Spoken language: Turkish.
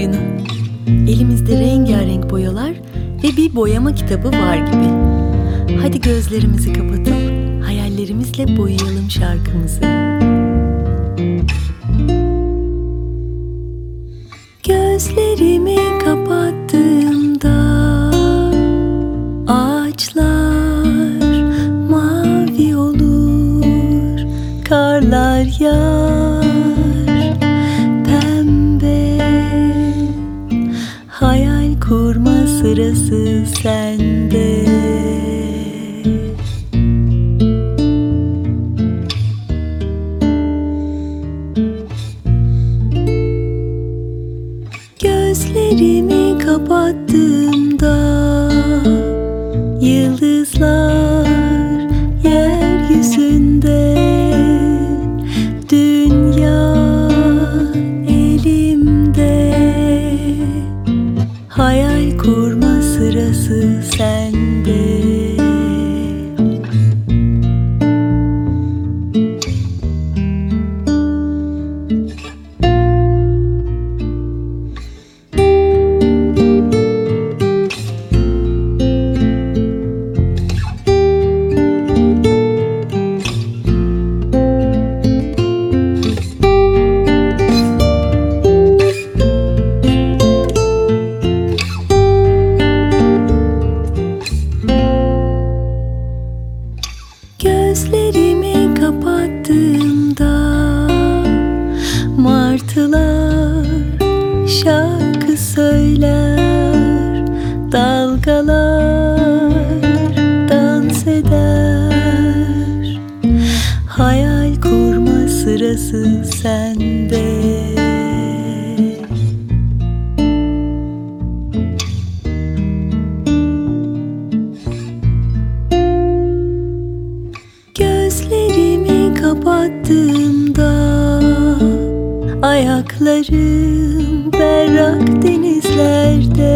oyunu. Elimizde rengarenk boyalar ve bir boyama kitabı var gibi. Hadi gözlerimizi kapatıp hayallerimizle boyayalım şarkımızı. Gözlerimi kapattığımda ağaçlar mavi olur, karlar yağar. Sende. Gözlerimi sırası Gözlerimi kapattığımda Martılar şarkı söyler Dalgalar dans eder. Hayal kurma sırası sende kapattığımda Ayaklarım berrak denizlerde